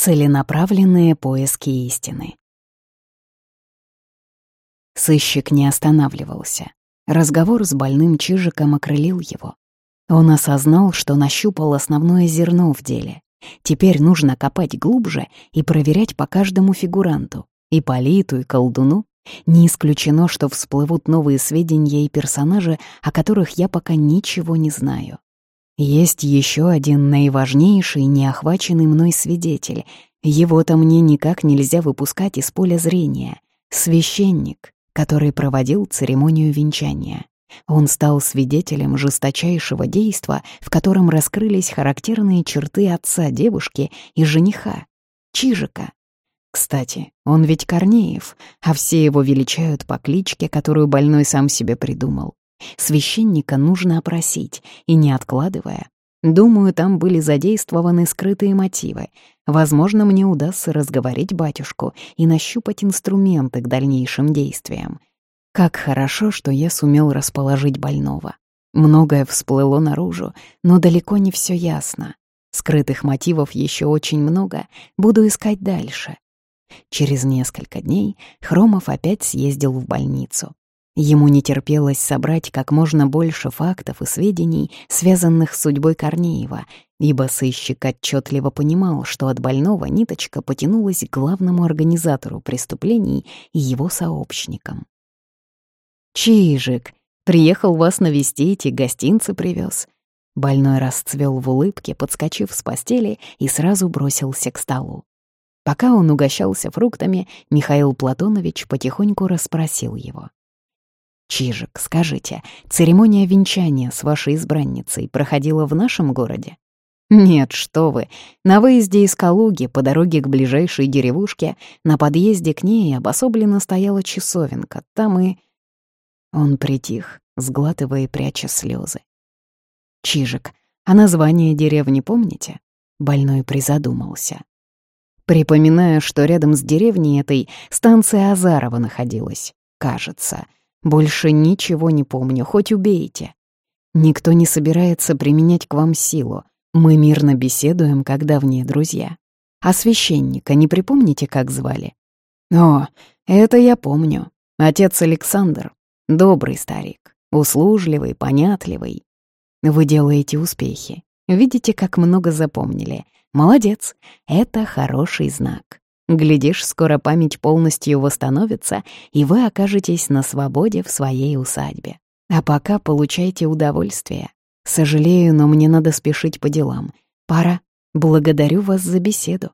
Целенаправленные поиски истины. Сыщик не останавливался. Разговор с больным Чижиком окрылил его. Он осознал, что нащупал основное зерно в деле. Теперь нужно копать глубже и проверять по каждому фигуранту, и политу, и колдуну. Не исключено, что всплывут новые сведения и персонажи, о которых я пока ничего не знаю. Есть еще один наиважнейший, неохваченный мной свидетель. Его-то мне никак нельзя выпускать из поля зрения. Священник, который проводил церемонию венчания. Он стал свидетелем жесточайшего действа, в котором раскрылись характерные черты отца девушки и жениха, Чижика. Кстати, он ведь Корнеев, а все его величают по кличке, которую больной сам себе придумал. Священника нужно опросить, и не откладывая. Думаю, там были задействованы скрытые мотивы. Возможно, мне удастся разговорить батюшку и нащупать инструменты к дальнейшим действиям. Как хорошо, что я сумел расположить больного. Многое всплыло наружу, но далеко не все ясно. Скрытых мотивов еще очень много, буду искать дальше. Через несколько дней Хромов опять съездил в больницу. Ему не терпелось собрать как можно больше фактов и сведений, связанных с судьбой Корнеева, ибо сыщик отчетливо понимал, что от больного ниточка потянулась к главному организатору преступлений и его сообщникам. «Чижик, приехал вас навестить и гостинцы привез. Больной расцвел в улыбке, подскочив с постели и сразу бросился к столу. Пока он угощался фруктами, Михаил Платонович потихоньку расспросил его. «Чижик, скажите, церемония венчания с вашей избранницей проходила в нашем городе?» «Нет, что вы. На выезде из Калуги по дороге к ближайшей деревушке на подъезде к ней обособленно стояла часовенка. Там и...» Он притих, сглатывая и пряча слезы. «Чижик, а название деревни помните?» Больной призадумался. Припоминаю, что рядом с деревней этой станция Азарова находилась, кажется — больше ничего не помню, хоть убейте. Никто не собирается применять к вам силу. Мы мирно беседуем, как давние друзья. А священника не припомните, как звали? О, это я помню. Отец Александр. Добрый старик. Услужливый, понятливый. Вы делаете успехи. Видите, как много запомнили. Молодец. Это хороший знак. Глядишь, скоро память полностью восстановится, и вы окажетесь на свободе в своей усадьбе. А пока получайте удовольствие. Сожалею, но мне надо спешить по делам. Пора. Благодарю вас за беседу.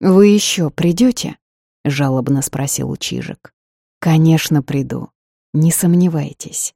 «Вы еще придете? жалобно спросил Чижик. «Конечно, приду. Не сомневайтесь».